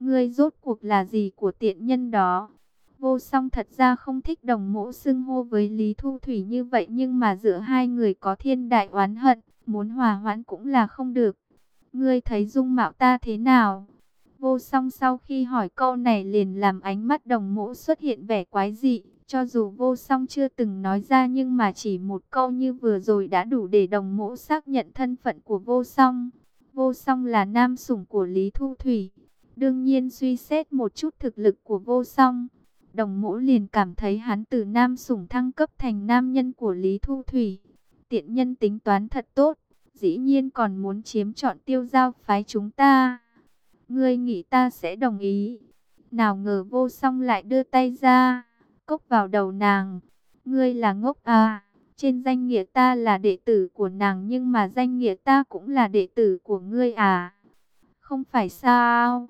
Ngươi rốt cuộc là gì của tiện nhân đó? Vô song thật ra không thích đồng mẫu xưng hô với Lý Thu Thủy như vậy nhưng mà giữa hai người có thiên đại oán hận, muốn hòa hoãn cũng là không được. Ngươi thấy dung mạo ta thế nào? Vô song sau khi hỏi câu này liền làm ánh mắt đồng mẫu xuất hiện vẻ quái dị. Cho dù vô song chưa từng nói ra nhưng mà chỉ một câu như vừa rồi đã đủ để đồng mẫu xác nhận thân phận của vô song. Vô song là nam sủng của Lý Thu Thủy. Đương nhiên suy xét một chút thực lực của vô song. Đồng mỗ liền cảm thấy hắn từ nam sủng thăng cấp thành nam nhân của Lý Thu Thủy. Tiện nhân tính toán thật tốt. Dĩ nhiên còn muốn chiếm trọn tiêu giao phái chúng ta. Ngươi nghĩ ta sẽ đồng ý. Nào ngờ vô song lại đưa tay ra. Cốc vào đầu nàng. Ngươi là ngốc à. Trên danh nghĩa ta là đệ tử của nàng nhưng mà danh nghĩa ta cũng là đệ tử của ngươi à. Không phải sao.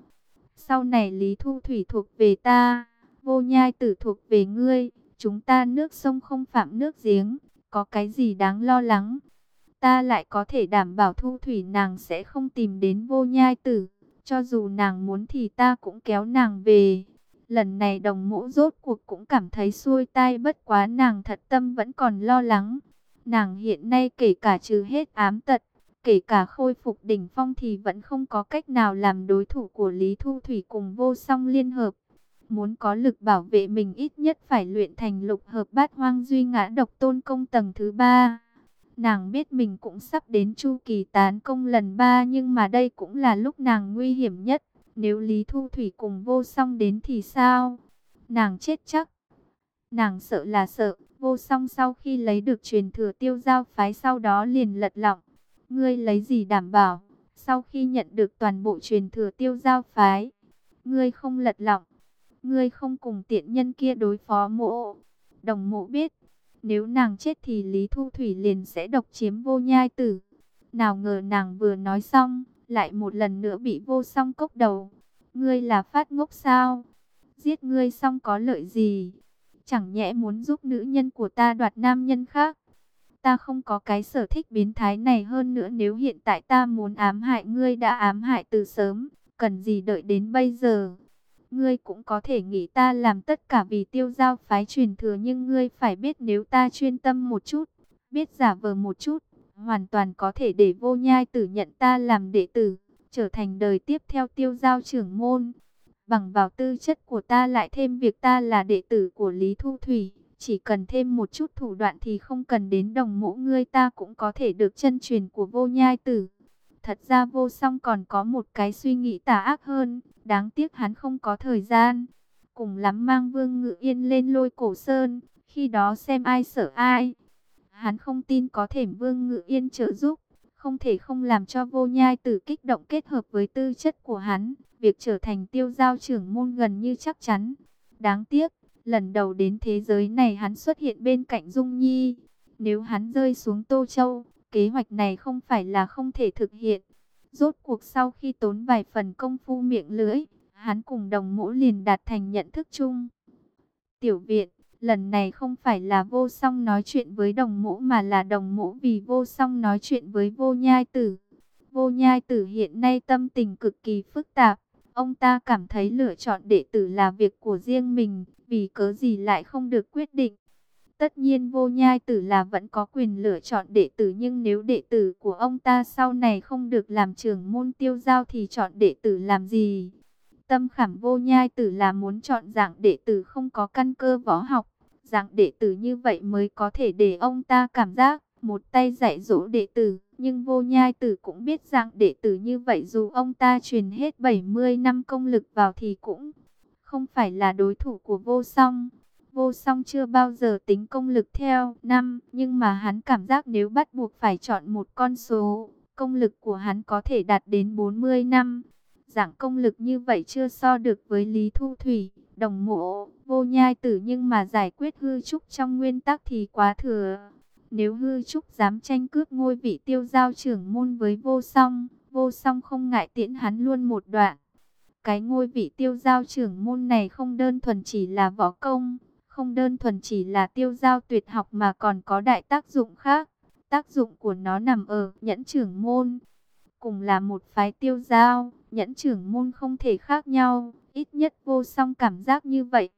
Sau này Lý Thu Thủy thuộc về ta. Vô nhai tử thuộc về ngươi. Chúng ta nước sông không phạm nước giếng. Có cái gì đáng lo lắng. Ta lại có thể đảm bảo Thu Thủy nàng sẽ không tìm đến vô nhai tử. Cho dù nàng muốn thì ta cũng kéo nàng về. Lần này đồng mũ rốt cuộc cũng cảm thấy xuôi tai bất quá nàng thật tâm vẫn còn lo lắng. Nàng hiện nay kể cả trừ hết ám tật, kể cả khôi phục đỉnh phong thì vẫn không có cách nào làm đối thủ của Lý Thu Thủy cùng vô song liên hợp. Muốn có lực bảo vệ mình ít nhất phải luyện thành lục hợp bát hoang duy ngã độc tôn công tầng thứ ba. Nàng biết mình cũng sắp đến chu kỳ tán công lần ba nhưng mà đây cũng là lúc nàng nguy hiểm nhất. Nếu Lý Thu Thủy cùng vô song đến thì sao? Nàng chết chắc. Nàng sợ là sợ, vô song sau khi lấy được truyền thừa tiêu giao phái sau đó liền lật lọng. Ngươi lấy gì đảm bảo? Sau khi nhận được toàn bộ truyền thừa tiêu giao phái, ngươi không lật lọng. Ngươi không cùng tiện nhân kia đối phó mộ. Đồng mộ biết, nếu nàng chết thì Lý Thu Thủy liền sẽ độc chiếm vô nhai tử. Nào ngờ nàng vừa nói xong, lại một lần nữa bị vô song cốc đầu. Ngươi là phát ngốc sao? Giết ngươi xong có lợi gì? Chẳng nhẽ muốn giúp nữ nhân của ta đoạt nam nhân khác? Ta không có cái sở thích biến thái này hơn nữa nếu hiện tại ta muốn ám hại ngươi đã ám hại từ sớm, cần gì đợi đến bây giờ? Ngươi cũng có thể nghĩ ta làm tất cả vì tiêu giao phái truyền thừa nhưng ngươi phải biết nếu ta chuyên tâm một chút, biết giả vờ một chút, hoàn toàn có thể để vô nhai tử nhận ta làm đệ tử, trở thành đời tiếp theo tiêu giao trưởng môn. Bằng vào tư chất của ta lại thêm việc ta là đệ tử của Lý Thu Thủy, chỉ cần thêm một chút thủ đoạn thì không cần đến đồng mũ ngươi ta cũng có thể được chân truyền của vô nhai tử. Thật ra vô song còn có một cái suy nghĩ tà ác hơn, đáng tiếc hắn không có thời gian. Cùng lắm mang vương ngự yên lên lôi cổ sơn, khi đó xem ai sợ ai. Hắn không tin có thể Vương Ngự Yên trợ giúp, không thể không làm cho vô nhai tử kích động kết hợp với tư chất của hắn, việc trở thành tiêu giao trưởng môn gần như chắc chắn. Đáng tiếc, lần đầu đến thế giới này hắn xuất hiện bên cạnh Dung Nhi. Nếu hắn rơi xuống Tô Châu, kế hoạch này không phải là không thể thực hiện. Rốt cuộc sau khi tốn vài phần công phu miệng lưỡi, hắn cùng đồng mũ liền đạt thành nhận thức chung. Tiểu viện Lần này không phải là vô song nói chuyện với đồng mũ mà là đồng mũ vì vô song nói chuyện với vô nhai tử. Vô nhai tử hiện nay tâm tình cực kỳ phức tạp. Ông ta cảm thấy lựa chọn đệ tử là việc của riêng mình, vì cớ gì lại không được quyết định. Tất nhiên vô nhai tử là vẫn có quyền lựa chọn đệ tử nhưng nếu đệ tử của ông ta sau này không được làm trưởng môn tiêu giao thì chọn đệ tử làm gì? Tâm khảm vô nhai tử là muốn chọn dạng đệ tử không có căn cơ võ học. Dạng đệ tử như vậy mới có thể để ông ta cảm giác một tay dạy dỗ đệ tử. Nhưng vô nhai tử cũng biết dạng đệ tử như vậy dù ông ta truyền hết 70 năm công lực vào thì cũng không phải là đối thủ của vô song. Vô song chưa bao giờ tính công lực theo năm, nhưng mà hắn cảm giác nếu bắt buộc phải chọn một con số, công lực của hắn có thể đạt đến 40 năm dạng công lực như vậy chưa so được với Lý Thu Thủy, đồng mộ, vô nhai tử nhưng mà giải quyết hư trúc trong nguyên tắc thì quá thừa. Nếu hư trúc dám tranh cướp ngôi vị tiêu giao trưởng môn với vô song, vô song không ngại tiễn hắn luôn một đoạn. Cái ngôi vị tiêu giao trưởng môn này không đơn thuần chỉ là võ công, không đơn thuần chỉ là tiêu giao tuyệt học mà còn có đại tác dụng khác. Tác dụng của nó nằm ở nhẫn trưởng môn. Cùng là một phái tiêu giao, nhẫn trưởng môn không thể khác nhau, ít nhất vô song cảm giác như vậy.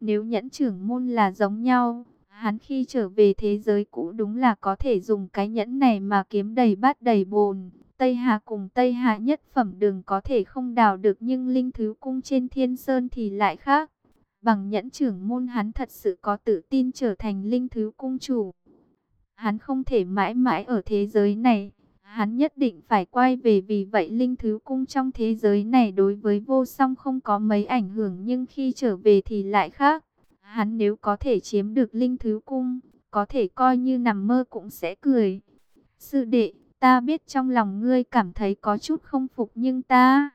Nếu nhẫn trưởng môn là giống nhau, hắn khi trở về thế giới cũ đúng là có thể dùng cái nhẫn này mà kiếm đầy bát đầy bồn. Tây Hà cùng Tây Hà nhất phẩm đường có thể không đào được nhưng linh thứ cung trên thiên sơn thì lại khác. Bằng nhẫn trưởng môn hắn thật sự có tự tin trở thành linh thứ cung chủ. Hắn không thể mãi mãi ở thế giới này. Hắn nhất định phải quay về vì vậy linh thứ cung trong thế giới này đối với vô song không có mấy ảnh hưởng nhưng khi trở về thì lại khác. Hắn nếu có thể chiếm được linh thứ cung, có thể coi như nằm mơ cũng sẽ cười. Sư đệ, ta biết trong lòng ngươi cảm thấy có chút không phục nhưng ta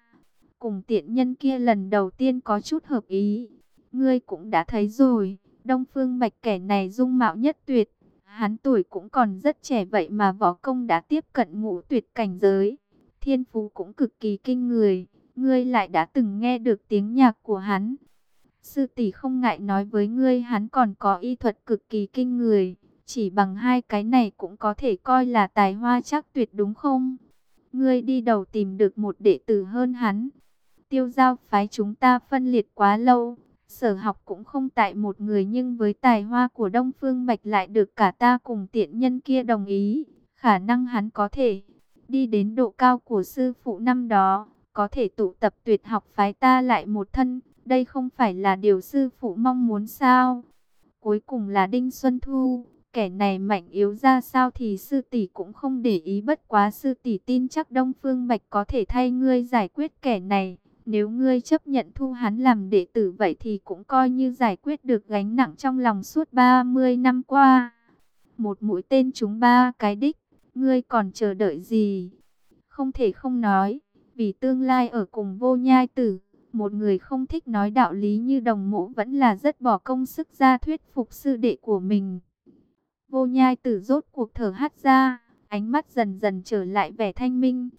cùng tiện nhân kia lần đầu tiên có chút hợp ý. Ngươi cũng đã thấy rồi, Đông Phương Bạch kẻ này dung mạo nhất tuyệt. Hắn tuổi cũng còn rất trẻ vậy mà võ công đã tiếp cận ngũ tuyệt cảnh giới. Thiên phú cũng cực kỳ kinh người. Ngươi lại đã từng nghe được tiếng nhạc của hắn. Sư tỷ không ngại nói với ngươi hắn còn có y thuật cực kỳ kinh người. Chỉ bằng hai cái này cũng có thể coi là tài hoa chắc tuyệt đúng không? Ngươi đi đầu tìm được một đệ tử hơn hắn. Tiêu giao phái chúng ta phân liệt quá lâu. Sở học cũng không tại một người nhưng với tài hoa của Đông Phương Bạch lại được cả ta cùng tiện nhân kia đồng ý. Khả năng hắn có thể đi đến độ cao của sư phụ năm đó, có thể tụ tập tuyệt học phái ta lại một thân. Đây không phải là điều sư phụ mong muốn sao? Cuối cùng là Đinh Xuân Thu, kẻ này mạnh yếu ra sao thì sư tỷ cũng không để ý bất quá sư tỷ tin chắc Đông Phương Bạch có thể thay ngươi giải quyết kẻ này. Nếu ngươi chấp nhận thu hắn làm đệ tử vậy thì cũng coi như giải quyết được gánh nặng trong lòng suốt 30 năm qua. Một mũi tên trúng ba cái đích, ngươi còn chờ đợi gì? Không thể không nói, vì tương lai ở cùng vô nhai tử, một người không thích nói đạo lý như đồng mộ vẫn là rất bỏ công sức ra thuyết phục sư đệ của mình. Vô nhai tử rốt cuộc thở hắt ra, ánh mắt dần dần trở lại vẻ thanh minh.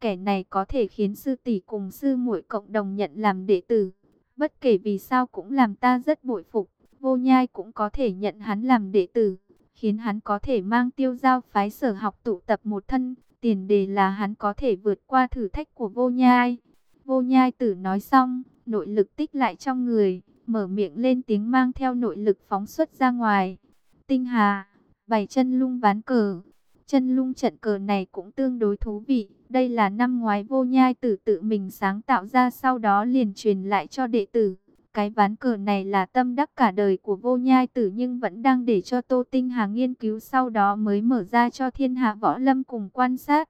Kẻ này có thể khiến sư tỷ cùng sư muội cộng đồng nhận làm đệ tử. Bất kể vì sao cũng làm ta rất bội phục. Vô nhai cũng có thể nhận hắn làm đệ tử. Khiến hắn có thể mang tiêu giao phái sở học tụ tập một thân. Tiền đề là hắn có thể vượt qua thử thách của vô nhai. Vô nhai tử nói xong, nội lực tích lại trong người. Mở miệng lên tiếng mang theo nội lực phóng xuất ra ngoài. Tinh hà, bảy chân lung ván cờ. Chân lung trận cờ này cũng tương đối thú vị. Đây là năm ngoái vô nhai tử tự mình sáng tạo ra sau đó liền truyền lại cho đệ tử. Cái ván cờ này là tâm đắc cả đời của vô nhai tử nhưng vẫn đang để cho Tô Tinh Hà nghiên cứu sau đó mới mở ra cho thiên hạ võ lâm cùng quan sát.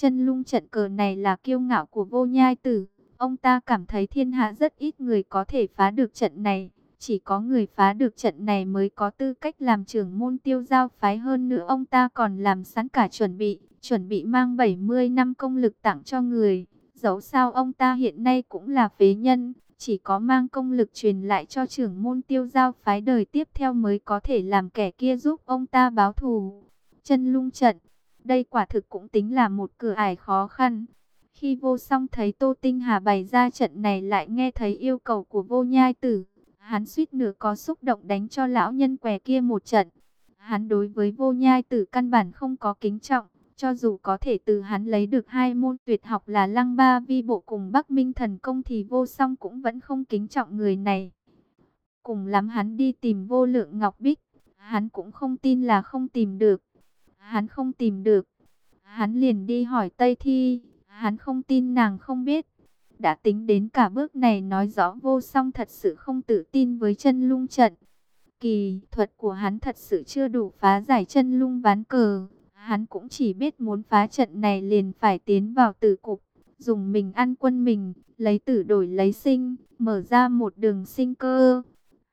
Chân lung trận cờ này là kiêu ngạo của vô nhai tử. Ông ta cảm thấy thiên hạ rất ít người có thể phá được trận này. Chỉ có người phá được trận này mới có tư cách làm trưởng môn tiêu giao phái hơn nữa ông ta còn làm sẵn cả chuẩn bị, chuẩn bị mang 70 năm công lực tặng cho người. Dẫu sao ông ta hiện nay cũng là phế nhân, chỉ có mang công lực truyền lại cho trưởng môn tiêu giao phái đời tiếp theo mới có thể làm kẻ kia giúp ông ta báo thù. Chân lung trận, đây quả thực cũng tính là một cửa ải khó khăn. Khi vô song thấy Tô Tinh Hà bày ra trận này lại nghe thấy yêu cầu của vô nhai tử, Hắn suýt nửa có xúc động đánh cho lão nhân què kia một trận. Hắn đối với vô nhai tử căn bản không có kính trọng. Cho dù có thể từ hắn lấy được hai môn tuyệt học là lăng ba vi bộ cùng Bắc Minh thần công thì vô song cũng vẫn không kính trọng người này. Cùng lắm hắn đi tìm vô lượng ngọc bích. Hắn cũng không tin là không tìm được. Hắn không tìm được. Hắn liền đi hỏi Tây Thi. Hắn không tin nàng không biết đã tính đến cả bước này nói rõ vô song thật sự không tự tin với chân lung trận. Kỳ thuật của hắn thật sự chưa đủ phá giải chân lung ván cờ. Hắn cũng chỉ biết muốn phá trận này liền phải tiến vào tử cục. Dùng mình ăn quân mình, lấy tử đổi lấy sinh, mở ra một đường sinh cơ.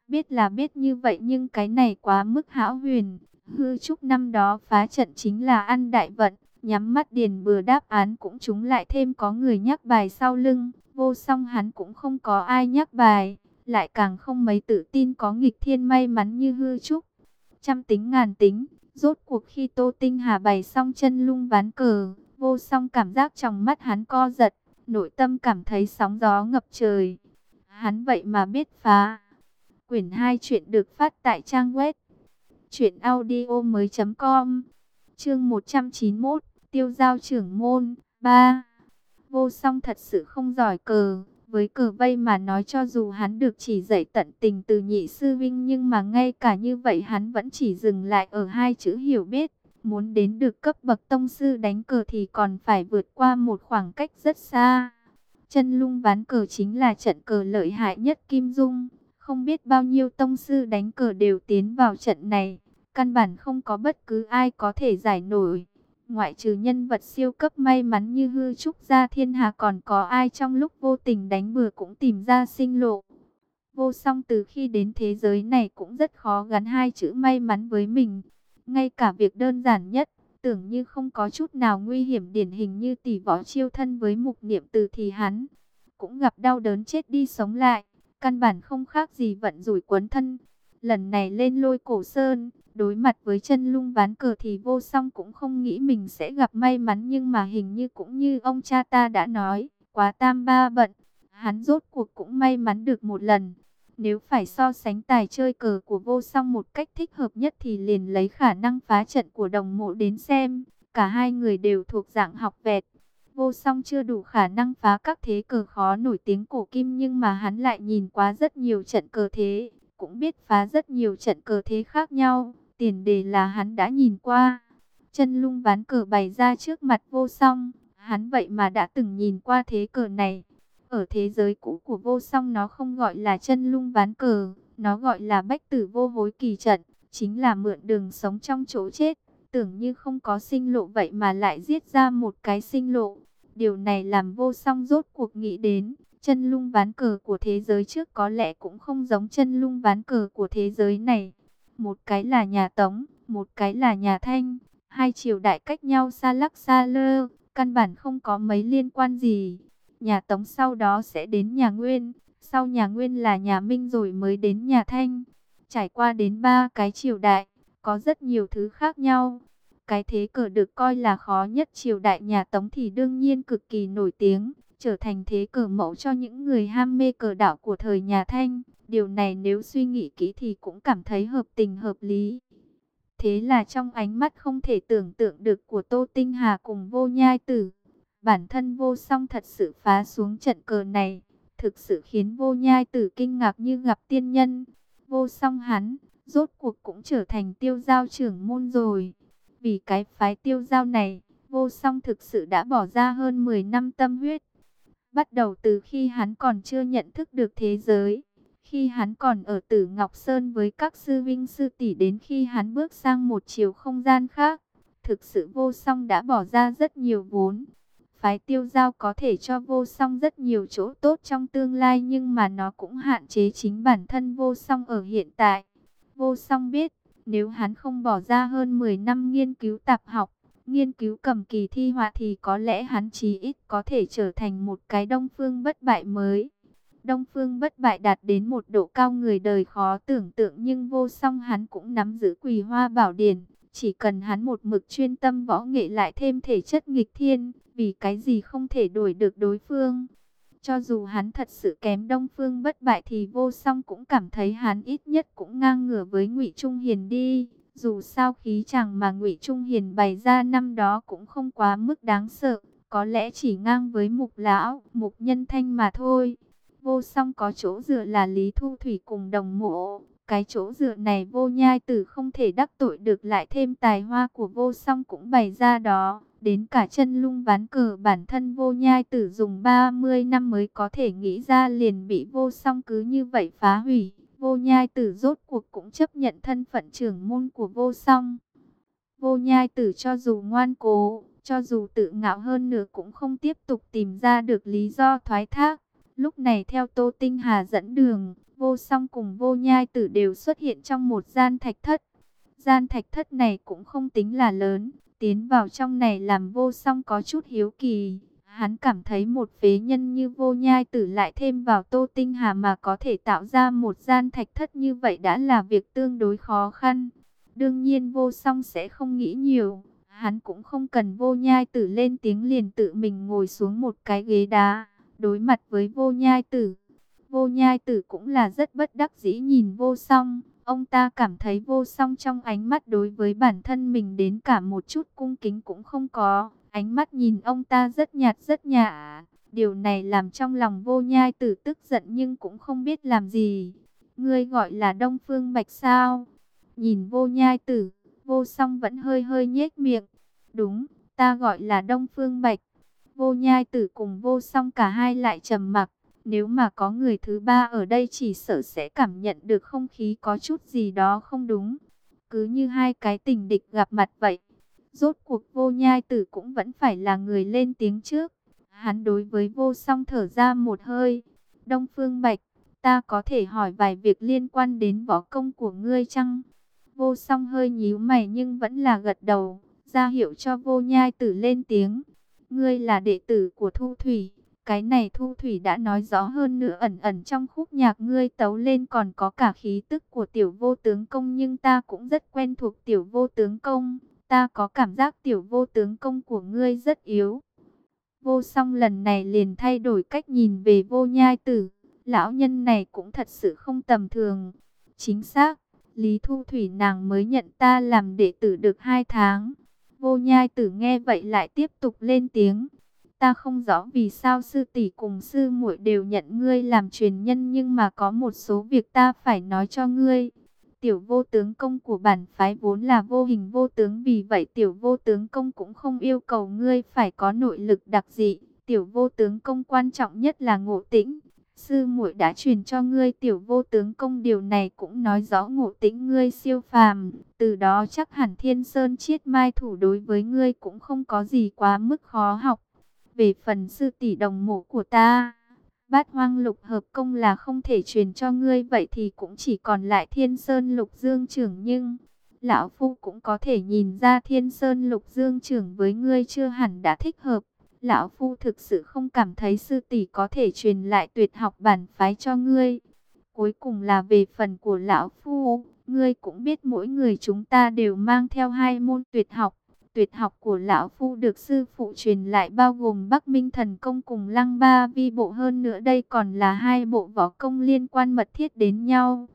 Biết là biết như vậy nhưng cái này quá mức hão huyền. Hư trúc năm đó phá trận chính là ăn đại vận nhắm mắt điền bừa đáp án cũng chúng lại thêm có người nhắc bài sau lưng, vô song hắn cũng không có ai nhắc bài, lại càng không mấy tự tin có nghịch thiên may mắn như hư trúc. Trăm tính ngàn tính, rốt cuộc khi Tô Tinh Hà bày xong chân lung ván cờ, vô song cảm giác trong mắt hắn co giật, nội tâm cảm thấy sóng gió ngập trời. Hắn vậy mà biết phá. Quyển 2 chuyện được phát tại trang web chuyện audio mới.com Chương 191 Tiêu giao trưởng môn 3 Vô song thật sự không giỏi cờ, với cờ vây mà nói cho dù hắn được chỉ dạy tận tình từ nhị sư vinh nhưng mà ngay cả như vậy hắn vẫn chỉ dừng lại ở hai chữ hiểu biết. Muốn đến được cấp bậc tông sư đánh cờ thì còn phải vượt qua một khoảng cách rất xa. Chân lung ván cờ chính là trận cờ lợi hại nhất Kim Dung. Không biết bao nhiêu tông sư đánh cờ đều tiến vào trận này. Căn bản không có bất cứ ai có thể giải nổi. Ngoại trừ nhân vật siêu cấp may mắn như hư trúc gia thiên hà còn có ai trong lúc vô tình đánh bừa cũng tìm ra sinh lộ. Vô song từ khi đến thế giới này cũng rất khó gắn hai chữ may mắn với mình. Ngay cả việc đơn giản nhất, tưởng như không có chút nào nguy hiểm điển hình như tỷ võ chiêu thân với mục niệm từ thì hắn. Cũng gặp đau đớn chết đi sống lại, căn bản không khác gì vận rủi quấn thân. Lần này lên lôi cổ sơn, đối mặt với chân lung ván cờ thì vô song cũng không nghĩ mình sẽ gặp may mắn nhưng mà hình như cũng như ông cha ta đã nói, quá tam ba bận, hắn rốt cuộc cũng may mắn được một lần. Nếu phải so sánh tài chơi cờ của vô song một cách thích hợp nhất thì liền lấy khả năng phá trận của đồng mộ đến xem, cả hai người đều thuộc dạng học vẹt. Vô song chưa đủ khả năng phá các thế cờ khó nổi tiếng cổ kim nhưng mà hắn lại nhìn quá rất nhiều trận cờ thế, cũng biết phá rất nhiều trận cờ thế khác nhau. Tiền đề là hắn đã nhìn qua. Chân lung ván cờ bày ra trước mặt vô song. Hắn vậy mà đã từng nhìn qua thế cờ này. Ở thế giới cũ của vô song nó không gọi là chân lung ván cờ. Nó gọi là bách tử vô hối kỳ trận. Chính là mượn đường sống trong chỗ chết. Tưởng như không có sinh lộ vậy mà lại giết ra một cái sinh lộ. Điều này làm vô song rốt cuộc nghĩ đến. Chân lung ván cờ của thế giới trước có lẽ cũng không giống chân lung ván cờ của thế giới này. Một cái là nhà Tống, một cái là nhà Thanh. Hai triều đại cách nhau xa lắc xa lơ, căn bản không có mấy liên quan gì. Nhà Tống sau đó sẽ đến nhà Nguyên, sau nhà Nguyên là nhà Minh rồi mới đến nhà Thanh. Trải qua đến ba cái triều đại, có rất nhiều thứ khác nhau. Cái thế cờ được coi là khó nhất triều đại nhà Tống thì đương nhiên cực kỳ nổi tiếng, trở thành thế cờ mẫu cho những người ham mê cờ đảo của thời nhà Thanh. Điều này nếu suy nghĩ kỹ thì cũng cảm thấy hợp tình hợp lý. Thế là trong ánh mắt không thể tưởng tượng được của Tô Tinh Hà cùng vô nhai tử. Bản thân vô song thật sự phá xuống trận cờ này. Thực sự khiến vô nhai tử kinh ngạc như gặp tiên nhân. Vô song hắn, rốt cuộc cũng trở thành tiêu giao trưởng môn rồi. Vì cái phái tiêu giao này, vô song thực sự đã bỏ ra hơn 10 năm tâm huyết. Bắt đầu từ khi hắn còn chưa nhận thức được thế giới, khi hắn còn ở Tử Ngọc Sơn với các sư vinh sư tỷ đến khi hắn bước sang một chiều không gian khác, thực sự vô song đã bỏ ra rất nhiều vốn. Phái tiêu giao có thể cho vô song rất nhiều chỗ tốt trong tương lai nhưng mà nó cũng hạn chế chính bản thân vô song ở hiện tại. Vô song biết, nếu hắn không bỏ ra hơn 10 năm nghiên cứu tạp học, nghiên cứu cầm kỳ thi họa thì có lẽ hắn chí ít có thể trở thành một cái đông phương bất bại mới. Đông Phương bất bại đạt đến một độ cao người đời khó tưởng tượng nhưng vô song hắn cũng nắm giữ quỳ hoa bảo điển. Chỉ cần hắn một mực chuyên tâm võ nghệ lại thêm thể chất nghịch thiên, vì cái gì không thể đổi được đối phương. Cho dù hắn thật sự kém Đông Phương bất bại thì vô song cũng cảm thấy hắn ít nhất cũng ngang ngửa với ngụy Trung Hiền đi. Dù sao khí chàng mà ngụy Trung Hiền bày ra năm đó cũng không quá mức đáng sợ, có lẽ chỉ ngang với mục lão, mục nhân thanh mà thôi. Vô song có chỗ dựa là Lý Thu Thủy cùng đồng mộ. Cái chỗ dựa này vô nhai tử không thể đắc tội được lại thêm tài hoa của vô song cũng bày ra đó. Đến cả chân lung ván cờ bản thân vô nhai tử dùng 30 năm mới có thể nghĩ ra liền bị vô song cứ như vậy phá hủy. Vô nhai tử rốt cuộc cũng chấp nhận thân phận trưởng môn của vô song. Vô nhai tử cho dù ngoan cố, cho dù tự ngạo hơn nữa cũng không tiếp tục tìm ra được lý do thoái thác. Lúc này theo Tô Tinh Hà dẫn đường, vô song cùng vô nhai tử đều xuất hiện trong một gian thạch thất. Gian thạch thất này cũng không tính là lớn, tiến vào trong này làm vô song có chút hiếu kỳ. Hắn cảm thấy một phế nhân như vô nhai tử lại thêm vào Tô Tinh Hà mà có thể tạo ra một gian thạch thất như vậy đã là việc tương đối khó khăn. Đương nhiên vô song sẽ không nghĩ nhiều, hắn cũng không cần vô nhai tử lên tiếng liền tự mình ngồi xuống một cái ghế đá. Đối mặt với vô nhai tử, vô nhai tử cũng là rất bất đắc dĩ nhìn vô song. Ông ta cảm thấy vô song trong ánh mắt đối với bản thân mình đến cả một chút cung kính cũng không có. Ánh mắt nhìn ông ta rất nhạt rất nhả, Điều này làm trong lòng vô nhai tử tức giận nhưng cũng không biết làm gì. Ngươi gọi là Đông Phương Bạch sao? Nhìn vô nhai tử, vô song vẫn hơi hơi nhếch miệng. Đúng, ta gọi là Đông Phương Bạch. Vô nhai tử cùng vô song cả hai lại trầm mặc. Nếu mà có người thứ ba ở đây chỉ sợ sẽ cảm nhận được không khí có chút gì đó không đúng. Cứ như hai cái tình địch gặp mặt vậy. Rốt cuộc vô nhai tử cũng vẫn phải là người lên tiếng trước. Hắn đối với vô song thở ra một hơi. Đông Phương Bạch, ta có thể hỏi vài việc liên quan đến võ công của ngươi chăng? Vô song hơi nhíu mày nhưng vẫn là gật đầu, ra hiệu cho vô nhai tử lên tiếng. Ngươi là đệ tử của Thu Thủy. Cái này Thu Thủy đã nói rõ hơn nữa ẩn ẩn trong khúc nhạc ngươi tấu lên còn có cả khí tức của tiểu vô tướng công nhưng ta cũng rất quen thuộc tiểu vô tướng công. Ta có cảm giác tiểu vô tướng công của ngươi rất yếu. Vô song lần này liền thay đổi cách nhìn về vô nhai tử. Lão nhân này cũng thật sự không tầm thường. Chính xác, Lý Thu Thủy nàng mới nhận ta làm đệ tử được hai tháng. Vô nhai tử nghe vậy lại tiếp tục lên tiếng. Ta không rõ vì sao sư tỷ cùng sư muội đều nhận ngươi làm truyền nhân nhưng mà có một số việc ta phải nói cho ngươi. Tiểu vô tướng công của bản phái vốn là vô hình vô tướng vì vậy tiểu vô tướng công cũng không yêu cầu ngươi phải có nội lực đặc dị. Tiểu vô tướng công quan trọng nhất là ngộ tĩnh. Sư muội đã truyền cho ngươi tiểu vô tướng công điều này cũng nói rõ ngộ tĩnh ngươi siêu phàm. Từ đó chắc hẳn thiên sơn chiết mai thủ đối với ngươi cũng không có gì quá mức khó học. Về phần sư tỷ đồng mộ của ta, bát hoang lục hợp công là không thể truyền cho ngươi vậy thì cũng chỉ còn lại thiên sơn lục dương trưởng nhưng... Lão Phu cũng có thể nhìn ra thiên sơn lục dương trưởng với ngươi chưa hẳn đã thích hợp. Lão Phu thực sự không cảm thấy sư tỷ có thể truyền lại tuyệt học bản phái cho ngươi. Cuối cùng là về phần của Lão Phu, ngươi cũng biết mỗi người chúng ta đều mang theo hai môn tuyệt học. Tuyệt học của Lão Phu được sư phụ truyền lại bao gồm Bắc Minh Thần Công cùng Lăng Ba Vi Bộ hơn nữa đây còn là hai bộ võ công liên quan mật thiết đến nhau.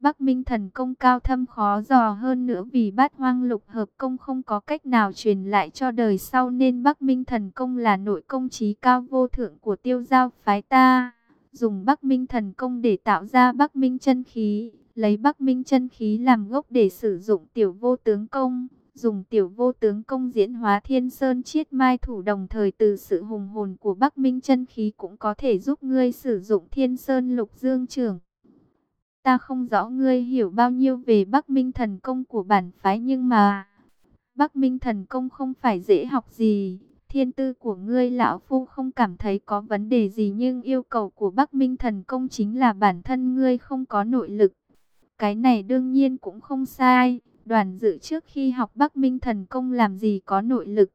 Bắc Minh thần công cao thâm khó dò hơn nữa vì bát hoang lục hợp công không có cách nào truyền lại cho đời sau nên Bắc Minh thần công là nội công trí cao vô thượng của tiêu giao phái ta. Dùng Bắc Minh thần công để tạo ra Bắc Minh chân khí, lấy Bắc Minh chân khí làm gốc để sử dụng tiểu vô tướng công. Dùng tiểu vô tướng công diễn hóa thiên sơn chiết mai thủ đồng thời từ sự hùng hồn của Bắc Minh chân khí cũng có thể giúp ngươi sử dụng thiên sơn lục dương trường. Ta không rõ ngươi hiểu bao nhiêu về Bắc Minh thần công của bản phái nhưng mà... Bắc Minh thần công không phải dễ học gì. Thiên tư của ngươi lão phu không cảm thấy có vấn đề gì nhưng yêu cầu của Bắc Minh thần công chính là bản thân ngươi không có nội lực. Cái này đương nhiên cũng không sai. Đoàn dự trước khi học Bắc Minh thần công làm gì có nội lực.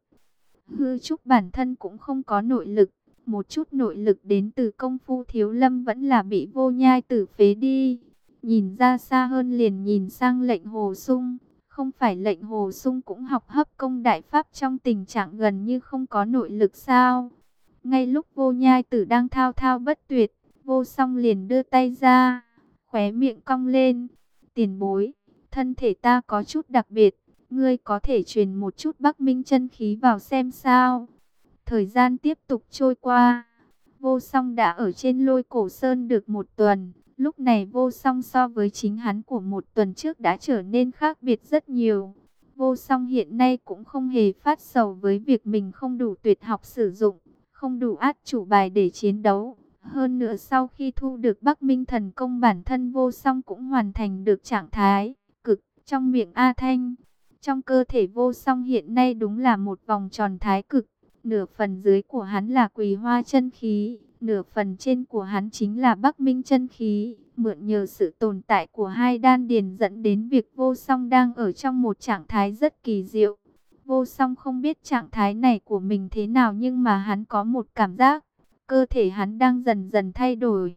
Hư trúc bản thân cũng không có nội lực. Một chút nội lực đến từ công phu thiếu lâm vẫn là bị vô nhai tử phế đi. Nhìn ra xa hơn liền nhìn sang lệnh hồ sung. Không phải lệnh hồ sung cũng học hấp công đại pháp trong tình trạng gần như không có nội lực sao. Ngay lúc vô nhai tử đang thao thao bất tuyệt, vô song liền đưa tay ra, khóe miệng cong lên. Tiền bối, thân thể ta có chút đặc biệt, ngươi có thể truyền một chút bắc minh chân khí vào xem sao. Thời gian tiếp tục trôi qua, vô song đã ở trên lôi cổ sơn được một tuần. Lúc này vô song so với chính hắn của một tuần trước đã trở nên khác biệt rất nhiều. Vô song hiện nay cũng không hề phát sầu với việc mình không đủ tuyệt học sử dụng, không đủ át chủ bài để chiến đấu. Hơn nữa sau khi thu được Bắc Minh thần công bản thân vô song cũng hoàn thành được trạng thái trong miệng A Thanh. Trong cơ thể vô song hiện nay đúng là một vòng tròn thái cực, nửa phần dưới của hắn là quỳ hoa chân khí, Nửa phần trên của hắn chính là Bắc Minh chân khí, mượn nhờ sự tồn tại của hai đan điền dẫn đến việc vô song đang ở trong một trạng thái rất kỳ diệu. Vô song không biết trạng thái này của mình thế nào nhưng mà hắn có một cảm giác, cơ thể hắn đang dần dần thay đổi.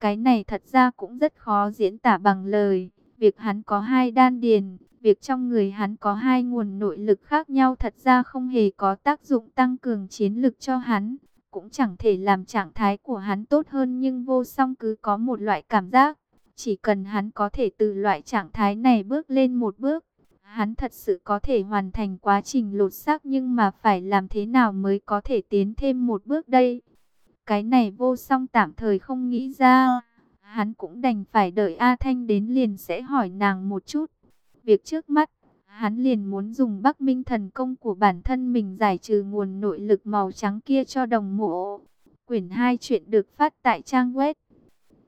Cái này thật ra cũng rất khó diễn tả bằng lời, việc hắn có hai đan điền, việc trong người hắn có hai nguồn nội lực khác nhau thật ra không hề có tác dụng tăng cường chiến lực cho hắn cũng chẳng thể làm trạng thái của hắn tốt hơn nhưng vô song cứ có một loại cảm giác, chỉ cần hắn có thể từ loại trạng thái này bước lên một bước, Hắn thật sự có thể hoàn thành quá trình lột xác nhưng mà phải làm thế nào mới có thể tiến thêm một bước đây? Cái này vô song tạm thời không nghĩ ra. Hắn cũng đành phải đợi A Thanh đến liền sẽ hỏi nàng một chút. Việc trước mắt, hắn liền muốn dùng Bắc Minh thần công của bản thân mình giải trừ nguồn nội lực màu trắng kia cho đồng mộ. Quyển 2 chuyện được phát tại trang web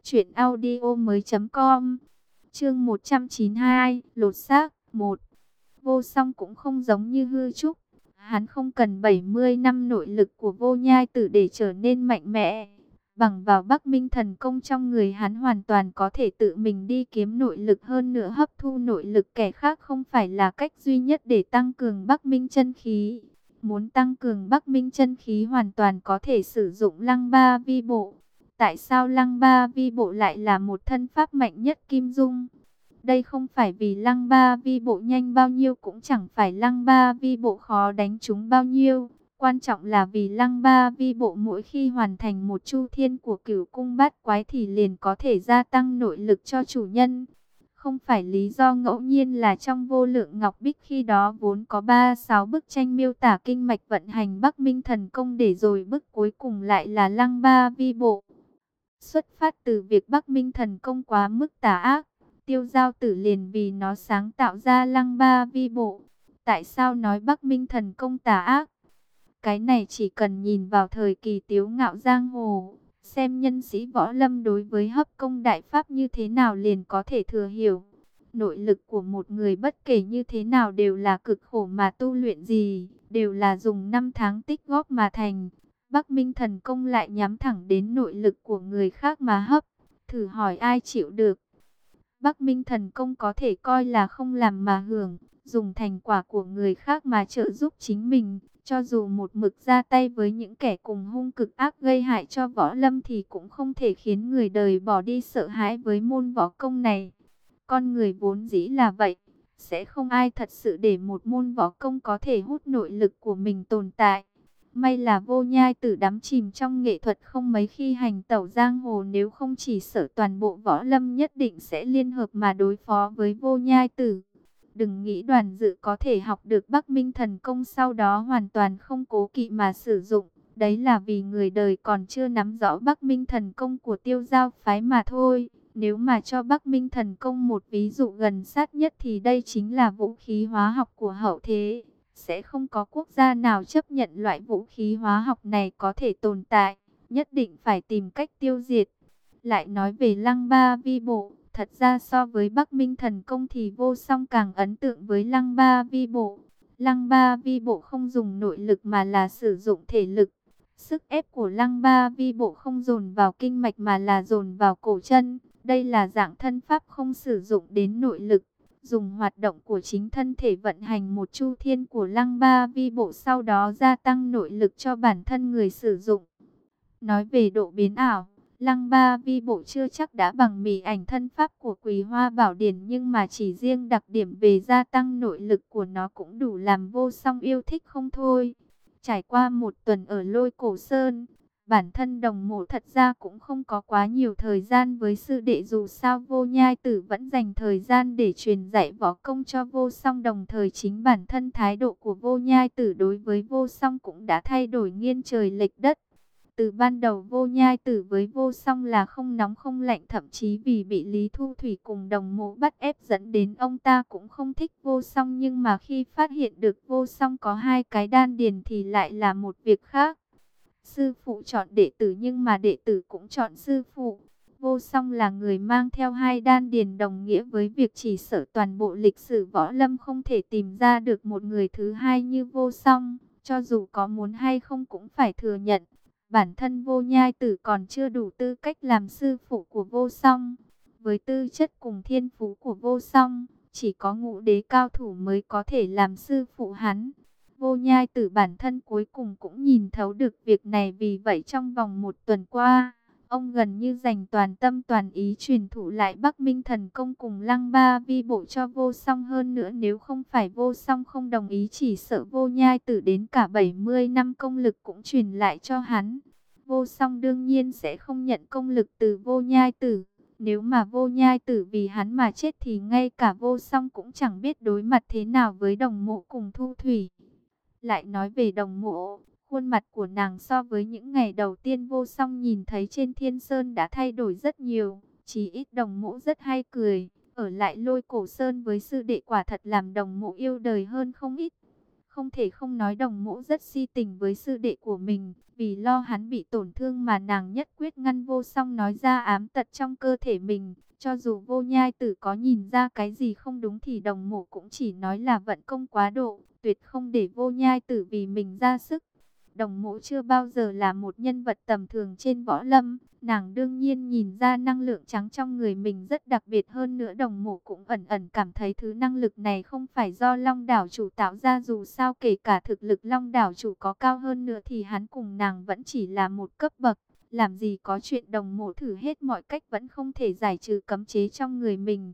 truyệnaudiomoi.com. Chương 192, lột xác 1. Vô Song cũng không giống như hư trúc, hắn không cần 70 năm nội lực của Vô Nhai Tử để trở nên mạnh mẽ. Bằng vào Bắc Minh thần công trong người hắn hoàn toàn có thể tự mình đi kiếm nội lực hơn nữa hấp thu nội lực kẻ khác không phải là cách duy nhất để tăng cường Bắc Minh chân khí. Muốn tăng cường Bắc Minh chân khí hoàn toàn có thể sử dụng lăng ba vi bộ. Tại sao lăng ba vi bộ lại là một thân pháp mạnh nhất Kim Dung? Đây không phải vì lăng ba vi bộ nhanh bao nhiêu cũng chẳng phải lăng ba vi bộ khó đánh chúng bao nhiêu. Quan trọng là vì lăng ba vi bộ mỗi khi hoàn thành một chu thiên của cửu cung bát quái thì liền có thể gia tăng nội lực cho chủ nhân. Không phải lý do ngẫu nhiên là trong vô lượng ngọc bích khi đó vốn có 36 bức tranh miêu tả kinh mạch vận hành Bắc Minh thần công để rồi bức cuối cùng lại là lăng ba vi bộ. Xuất phát từ việc Bắc Minh thần công quá mức tà ác, tiêu giao tử liền vì nó sáng tạo ra lăng ba vi bộ. Tại sao nói Bắc Minh thần công tà ác? Cái này chỉ cần nhìn vào thời kỳ tiếu ngạo giang hồ, xem nhân sĩ võ lâm đối với hấp công đại pháp như thế nào liền có thể thừa hiểu. Nội lực của một người bất kể như thế nào đều là cực khổ mà tu luyện gì, đều là dùng năm tháng tích góp mà thành. Bắc Minh thần công lại nhắm thẳng đến nội lực của người khác mà hấp, thử hỏi ai chịu được. Bắc Minh thần công có thể coi là không làm mà hưởng, dùng thành quả của người khác mà trợ giúp chính mình, cho dù một mực ra tay với những kẻ cùng hung cực ác gây hại cho võ lâm thì cũng không thể khiến người đời bỏ đi sợ hãi với môn võ công này. Con người vốn dĩ là vậy, sẽ không ai thật sự để một môn võ công có thể hút nội lực của mình tồn tại. May là vô nhai tử đắm chìm trong nghệ thuật không mấy khi hành tẩu giang hồ nếu không chỉ sợ toàn bộ võ lâm nhất định sẽ liên hợp mà đối phó với vô nhai tử. Đừng nghĩ đoàn dự có thể học được Bắc Minh thần công sau đó hoàn toàn không cố kỵ mà sử dụng. Đấy là vì người đời còn chưa nắm rõ Bắc Minh thần công của tiêu giao phái mà thôi. Nếu mà cho Bắc Minh thần công một ví dụ gần sát nhất thì đây chính là vũ khí hóa học của hậu thế. Sẽ không có quốc gia nào chấp nhận loại vũ khí hóa học này có thể tồn tại. Nhất định phải tìm cách tiêu diệt. Lại nói về lăng ba vi bộ. Thật ra so với Bắc Minh thần công thì vô song càng ấn tượng với lăng ba vi bộ. Lăng ba vi bộ không dùng nội lực mà là sử dụng thể lực. Sức ép của lăng ba vi bộ không dồn vào kinh mạch mà là dồn vào cổ chân. Đây là dạng thân pháp không sử dụng đến nội lực. Dùng hoạt động của chính thân thể vận hành một chu thiên của lăng ba vi bộ sau đó gia tăng nội lực cho bản thân người sử dụng. Nói về độ biến ảo. Lăng ba vi bộ chưa chắc đã bằng mì ảnh thân pháp của quỳ hoa bảo điển nhưng mà chỉ riêng đặc điểm về gia tăng nội lực của nó cũng đủ làm vô song yêu thích không thôi. Trải qua một tuần ở lôi cổ sơn, bản thân đồng mộ thật ra cũng không có quá nhiều thời gian với sư đệ dù sao vô nhai tử vẫn dành thời gian để truyền dạy võ công cho vô song đồng thời chính bản thân thái độ của vô nhai tử đối với vô song cũng đã thay đổi nghiêng trời lệch đất. Từ ban đầu vô nhai tử với vô song là không nóng không lạnh, thậm chí vì bị Lý Thu Thủy cùng đồng mộ bắt ép dẫn đến ông ta cũng không thích vô song nhưng mà khi phát hiện được vô song có hai cái đan điền thì lại là một việc khác. Sư phụ chọn đệ tử nhưng mà đệ tử cũng chọn sư phụ. Vô song là người mang theo hai đan điền đồng nghĩa với việc chỉ sở toàn bộ lịch sử võ lâm không thể tìm ra được một người thứ hai như vô song. Cho dù có muốn hay không cũng phải thừa nhận bản thân vô nhai tử còn chưa đủ tư cách làm sư phụ của vô song. Với tư chất cùng thiên phú của vô song, chỉ có ngũ đế cao thủ mới có thể làm sư phụ hắn. Vô nhai tử bản thân cuối cùng cũng nhìn thấu được việc này vì vậy trong vòng một tuần qua, ông gần như dành toàn tâm toàn ý truyền thụ lại Bắc Minh thần công cùng lăng ba vi bộ cho vô song hơn nữa nếu không phải vô song không đồng ý chỉ sợ vô nhai tử đến cả 70 năm công lực cũng truyền lại cho hắn. Vô song đương nhiên sẽ không nhận công lực từ vô nhai tử. Nếu mà vô nhai tử vì hắn mà chết thì ngay cả vô song cũng chẳng biết đối mặt thế nào với đồng mộ cùng thu thủy. Lại nói về đồng mộ, khuôn mặt của nàng so với những ngày đầu tiên vô song nhìn thấy trên thiên sơn đã thay đổi rất nhiều. Chỉ ít đồng mũ rất hay cười, ở lại lôi cổ sơn với sư đệ quả thật làm đồng mũ yêu đời hơn không ít. Không thể không nói đồng mũ rất si tình với sư đệ của mình, vì lo hắn bị tổn thương mà nàng nhất quyết ngăn vô song nói ra ám tật trong cơ thể mình. Cho dù vô nhai tử có nhìn ra cái gì không đúng thì đồng mộ cũng chỉ nói là vận công quá độ, tuyệt không để vô nhai tử vì mình ra sức. Đồng mộ chưa bao giờ là một nhân vật tầm thường trên võ lâm, nàng đương nhiên nhìn ra năng lượng trắng trong người mình rất đặc biệt hơn nữa đồng mộ cũng ẩn ẩn cảm thấy thứ năng lực này không phải do long đảo chủ tạo ra dù sao kể cả thực lực long đảo chủ có cao hơn nữa thì hắn cùng nàng vẫn chỉ là một cấp bậc. Làm gì có chuyện đồng mộ thử hết mọi cách vẫn không thể giải trừ cấm chế trong người mình.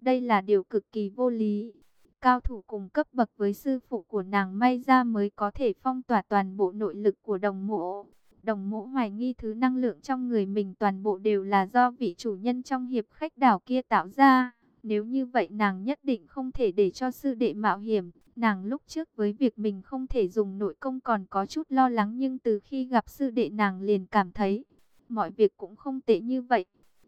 Đây là điều cực kỳ vô lý cao thủ cùng cấp bậc với sư phụ của nàng may ra mới có thể phong tỏa toàn bộ nội lực của đồng mộ. Đồng mộ hoài nghi thứ năng lượng trong người mình toàn bộ đều là do vị chủ nhân trong hiệp khách đảo kia tạo ra. Nếu như vậy nàng nhất định không thể để cho sư đệ mạo hiểm. Nàng lúc trước với việc mình không thể dùng nội công còn có chút lo lắng nhưng từ khi gặp sư đệ nàng liền cảm thấy mọi việc cũng không tệ như vậy.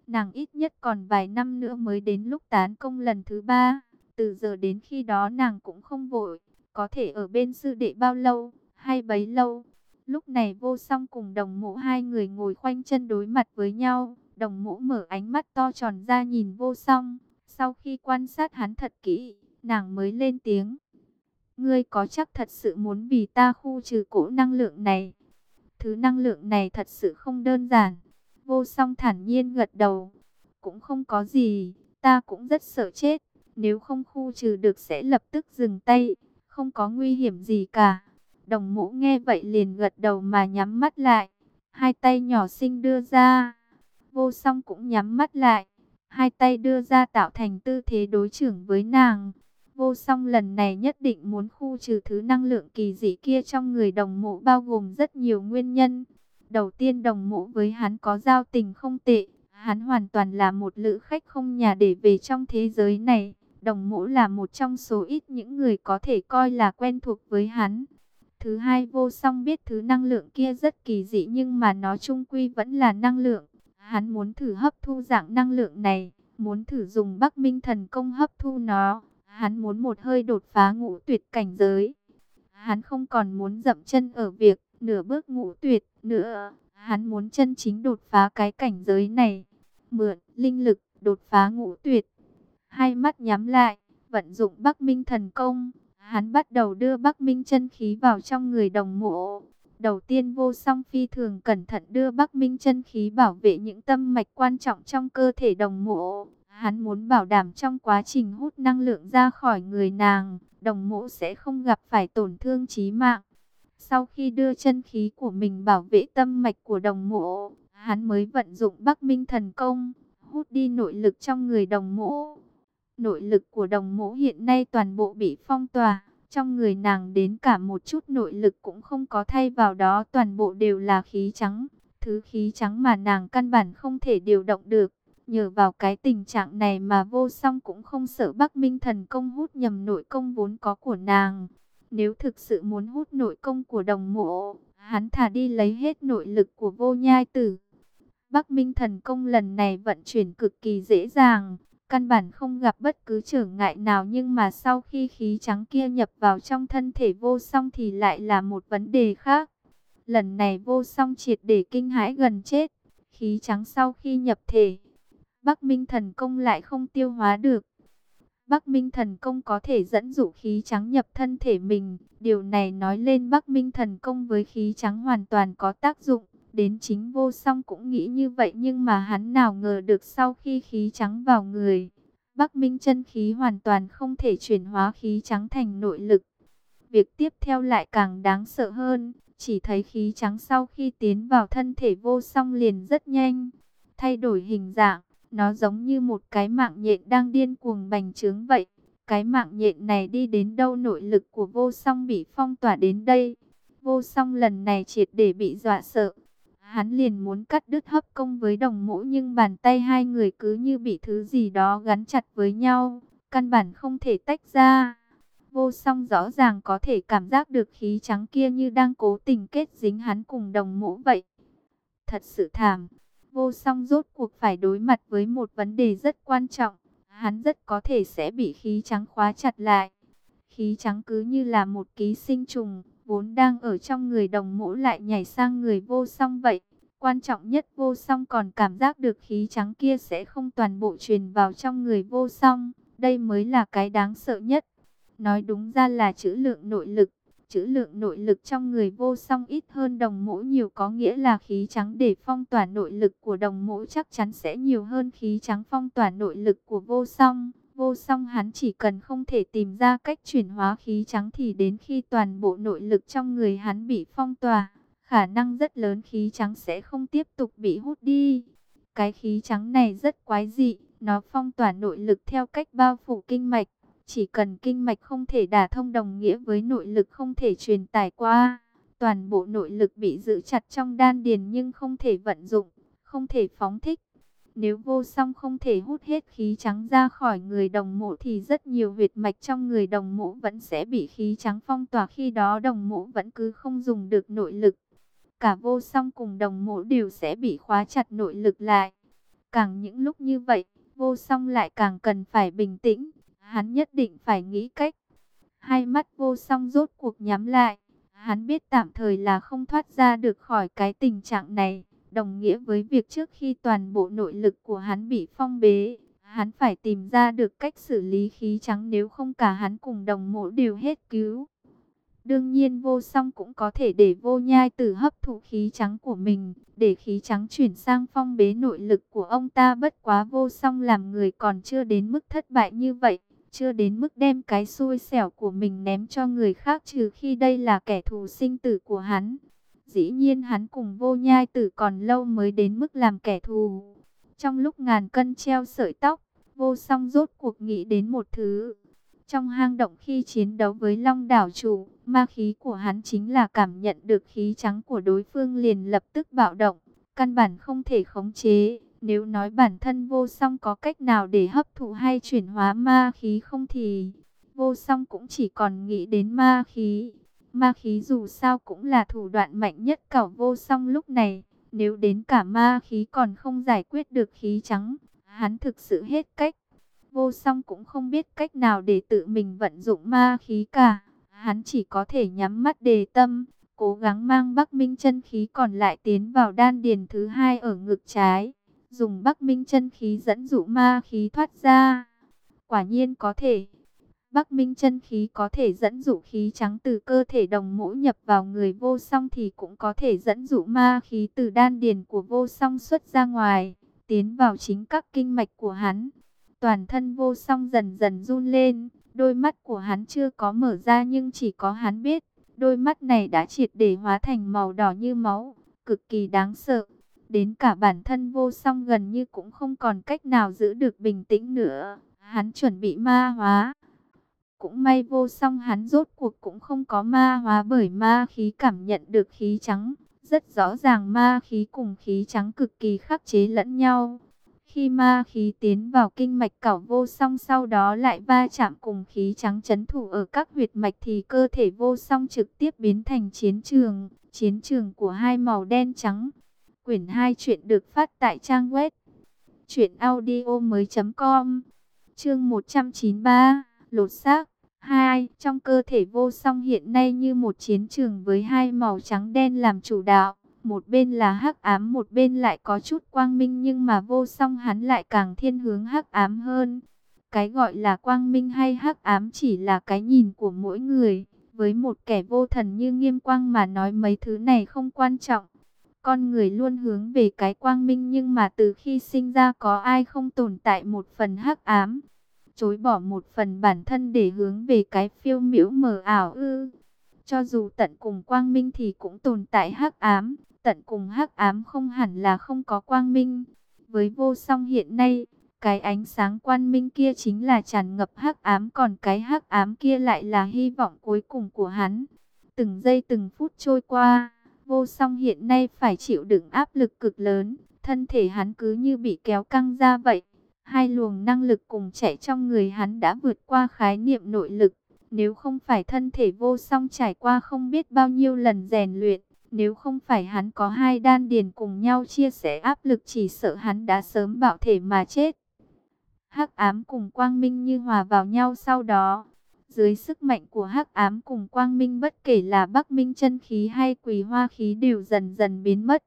Nàng ít nhất còn vài năm nữa mới đến lúc tán công lần thứ ba. Từ giờ đến khi đó nàng cũng không vội, có thể ở bên sư đệ bao lâu, hay bấy lâu. Lúc này vô song cùng đồng mũ hai người ngồi khoanh chân đối mặt với nhau. Đồng mũ mở ánh mắt to tròn ra nhìn vô song. Sau khi quan sát hắn thật kỹ, nàng mới lên tiếng. Ngươi có chắc thật sự muốn vì ta khu trừ cỗ năng lượng này? Thứ năng lượng này thật sự không đơn giản. Vô song thản nhiên gật đầu. Cũng không có gì, ta cũng rất sợ chết. Nếu không khu trừ được sẽ lập tức dừng tay, không có nguy hiểm gì cả. Đồng mũ nghe vậy liền gật đầu mà nhắm mắt lại. Hai tay nhỏ xinh đưa ra. Vô song cũng nhắm mắt lại. Hai tay đưa ra tạo thành tư thế đối trưởng với nàng. Vô song lần này nhất định muốn khu trừ thứ năng lượng kỳ dị kia trong người đồng mộ bao gồm rất nhiều nguyên nhân. Đầu tiên đồng mộ với hắn có giao tình không tệ. Hắn hoàn toàn là một lữ khách không nhà để về trong thế giới này. Đồng mũ là một trong số ít những người có thể coi là quen thuộc với hắn. Thứ hai vô song biết thứ năng lượng kia rất kỳ dị nhưng mà nó trung quy vẫn là năng lượng. Hắn muốn thử hấp thu dạng năng lượng này, muốn thử dùng Bắc Minh thần công hấp thu nó. Hắn muốn một hơi đột phá ngũ tuyệt cảnh giới. Hắn không còn muốn dậm chân ở việc nửa bước ngũ tuyệt nữa. Hắn muốn chân chính đột phá cái cảnh giới này. Mượn linh lực đột phá ngũ tuyệt hai mắt nhắm lại, vận dụng Bắc Minh thần công, hắn bắt đầu đưa Bắc Minh chân khí vào trong người đồng mộ. Đầu tiên vô song phi thường cẩn thận đưa Bắc Minh chân khí bảo vệ những tâm mạch quan trọng trong cơ thể đồng mộ. Hắn muốn bảo đảm trong quá trình hút năng lượng ra khỏi người nàng, đồng mộ sẽ không gặp phải tổn thương chí mạng. Sau khi đưa chân khí của mình bảo vệ tâm mạch của đồng mộ, hắn mới vận dụng Bắc Minh thần công, hút đi nội lực trong người đồng mộ. Nội lực của đồng mẫu hiện nay toàn bộ bị phong tỏa. Trong người nàng đến cả một chút nội lực cũng không có thay vào đó toàn bộ đều là khí trắng. Thứ khí trắng mà nàng căn bản không thể điều động được. Nhờ vào cái tình trạng này mà vô song cũng không sợ Bắc Minh thần công hút nhầm nội công vốn có của nàng. Nếu thực sự muốn hút nội công của đồng mộ, hắn thả đi lấy hết nội lực của vô nhai tử. Bắc Minh thần công lần này vận chuyển cực kỳ dễ dàng, Căn bản không gặp bất cứ trở ngại nào nhưng mà sau khi khí trắng kia nhập vào trong thân thể vô song thì lại là một vấn đề khác. Lần này vô song triệt để kinh hãi gần chết. Khí trắng sau khi nhập thể, Bắc Minh thần công lại không tiêu hóa được. Bắc Minh thần công có thể dẫn dụ khí trắng nhập thân thể mình. Điều này nói lên Bắc Minh thần công với khí trắng hoàn toàn có tác dụng. Đến chính vô song cũng nghĩ như vậy nhưng mà hắn nào ngờ được sau khi khí trắng vào người. Bắc Minh chân khí hoàn toàn không thể chuyển hóa khí trắng thành nội lực. Việc tiếp theo lại càng đáng sợ hơn. Chỉ thấy khí trắng sau khi tiến vào thân thể vô song liền rất nhanh. Thay đổi hình dạng. Nó giống như một cái mạng nhện đang điên cuồng bành trướng vậy. Cái mạng nhện này đi đến đâu nội lực của vô song bị phong tỏa đến đây. Vô song lần này triệt để bị dọa sợ Hắn liền muốn cắt đứt hấp công với đồng mũ nhưng bàn tay hai người cứ như bị thứ gì đó gắn chặt với nhau, căn bản không thể tách ra. Vô song rõ ràng có thể cảm giác được khí trắng kia như đang cố tình kết dính hắn cùng đồng mũ vậy. Thật sự thảm, vô song rốt cuộc phải đối mặt với một vấn đề rất quan trọng. Hắn rất có thể sẽ bị khí trắng khóa chặt lại. Khí trắng cứ như là một ký sinh trùng, vốn đang ở trong người đồng mũ lại nhảy sang người vô song vậy. Quan trọng nhất vô song còn cảm giác được khí trắng kia sẽ không toàn bộ truyền vào trong người vô song. Đây mới là cái đáng sợ nhất. Nói đúng ra là chữ lượng nội lực. Chữ lượng nội lực trong người vô song ít hơn đồng mũ nhiều có nghĩa là khí trắng để phong tỏa nội lực của đồng mũ chắc chắn sẽ nhiều hơn khí trắng phong tỏa nội lực của vô song. Vô song hắn chỉ cần không thể tìm ra cách chuyển hóa khí trắng thì đến khi toàn bộ nội lực trong người hắn bị phong tỏa, khả năng rất lớn khí trắng sẽ không tiếp tục bị hút đi. Cái khí trắng này rất quái dị, nó phong tỏa nội lực theo cách bao phủ kinh mạch. Chỉ cần kinh mạch không thể đả thông đồng nghĩa với nội lực không thể truyền tải qua. Toàn bộ nội lực bị giữ chặt trong đan điền nhưng không thể vận dụng, không thể phóng thích. Nếu vô song không thể hút hết khí trắng ra khỏi người đồng mộ thì rất nhiều huyệt mạch trong người đồng mộ vẫn sẽ bị khí trắng phong tỏa khi đó đồng mộ vẫn cứ không dùng được nội lực. Cả vô song cùng đồng mộ đều sẽ bị khóa chặt nội lực lại. Càng những lúc như vậy, vô song lại càng cần phải bình tĩnh. Hắn nhất định phải nghĩ cách. Hai mắt vô song rốt cuộc nhắm lại. Hắn biết tạm thời là không thoát ra được khỏi cái tình trạng này đồng nghĩa với việc trước khi toàn bộ nội lực của hắn bị phong bế, hắn phải tìm ra được cách xử lý khí trắng nếu không cả hắn cùng đồng mộ đều hết cứu. Đương nhiên vô song cũng có thể để vô nhai tử hấp thụ khí trắng của mình, để khí trắng chuyển sang phong bế nội lực của ông ta bất quá vô song làm người còn chưa đến mức thất bại như vậy, chưa đến mức đem cái xui xẻo của mình ném cho người khác trừ khi đây là kẻ thù sinh tử của hắn. Dĩ nhiên hắn cùng vô nhai tử còn lâu mới đến mức làm kẻ thù. Trong lúc ngàn cân treo sợi tóc, vô song rốt cuộc nghĩ đến một thứ. Trong hang động khi chiến đấu với long đảo chủ, ma khí của hắn chính là cảm nhận được khí trắng của đối phương liền lập tức bạo động. Căn bản không thể khống chế. Nếu nói bản thân vô song có cách nào để hấp thụ hay chuyển hóa ma khí không thì vô song cũng chỉ còn nghĩ đến ma khí. Ma khí dù sao cũng là thủ đoạn mạnh nhất cảo vô song lúc này. Nếu đến cả ma khí còn không giải quyết được khí trắng, hắn thực sự hết cách. Vô song cũng không biết cách nào để tự mình vận dụng ma khí cả. Hắn chỉ có thể nhắm mắt đề tâm, cố gắng mang Bắc Minh chân khí còn lại tiến vào đan điền thứ hai ở ngực trái. Dùng Bắc Minh chân khí dẫn dụ ma khí thoát ra. Quả nhiên có thể. Bắc Minh chân khí có thể dẫn dụ khí trắng từ cơ thể đồng mũ nhập vào người vô song thì cũng có thể dẫn dụ ma khí từ đan điền của vô song xuất ra ngoài, tiến vào chính các kinh mạch của hắn. Toàn thân vô song dần dần run lên, đôi mắt của hắn chưa có mở ra nhưng chỉ có hắn biết, đôi mắt này đã triệt để hóa thành màu đỏ như máu, cực kỳ đáng sợ. Đến cả bản thân vô song gần như cũng không còn cách nào giữ được bình tĩnh nữa, hắn chuẩn bị ma hóa. Cũng may vô song hắn rốt cuộc cũng không có ma hóa bởi ma khí cảm nhận được khí trắng. Rất rõ ràng ma khí cùng khí trắng cực kỳ khắc chế lẫn nhau. Khi ma khí tiến vào kinh mạch cảo vô song sau đó lại va chạm cùng khí trắng chấn thủ ở các huyệt mạch thì cơ thể vô song trực tiếp biến thành chiến trường, chiến trường của hai màu đen trắng. Quyển 2 chuyện được phát tại trang web chuyện audio mới.com Chương 193 Lột xác Hai, trong cơ thể vô song hiện nay như một chiến trường với hai màu trắng đen làm chủ đạo. Một bên là hắc ám, một bên lại có chút quang minh nhưng mà vô song hắn lại càng thiên hướng hắc ám hơn. Cái gọi là quang minh hay hắc ám chỉ là cái nhìn của mỗi người. Với một kẻ vô thần như nghiêm quang mà nói mấy thứ này không quan trọng. Con người luôn hướng về cái quang minh nhưng mà từ khi sinh ra có ai không tồn tại một phần hắc ám chối bỏ một phần bản thân để hướng về cái phiêu miễu mờ ảo ư. Cho dù tận cùng quang minh thì cũng tồn tại hắc ám, tận cùng hắc ám không hẳn là không có quang minh. Với vô song hiện nay, cái ánh sáng quang minh kia chính là tràn ngập hắc ám, còn cái hắc ám kia lại là hy vọng cuối cùng của hắn. Từng giây từng phút trôi qua, Vô song hiện nay phải chịu đựng áp lực cực lớn, thân thể hắn cứ như bị kéo căng ra vậy. Hai luồng năng lực cùng chạy trong người hắn đã vượt qua khái niệm nội lực. Nếu không phải thân thể vô song trải qua không biết bao nhiêu lần rèn luyện, nếu không phải hắn có hai đan điền cùng nhau chia sẻ áp lực chỉ sợ hắn đã sớm bạo thể mà chết. Hắc ám cùng quang minh như hòa vào nhau sau đó. Dưới sức mạnh của hắc ám cùng quang minh bất kể là bắc minh chân khí hay quỳ hoa khí đều dần dần biến mất.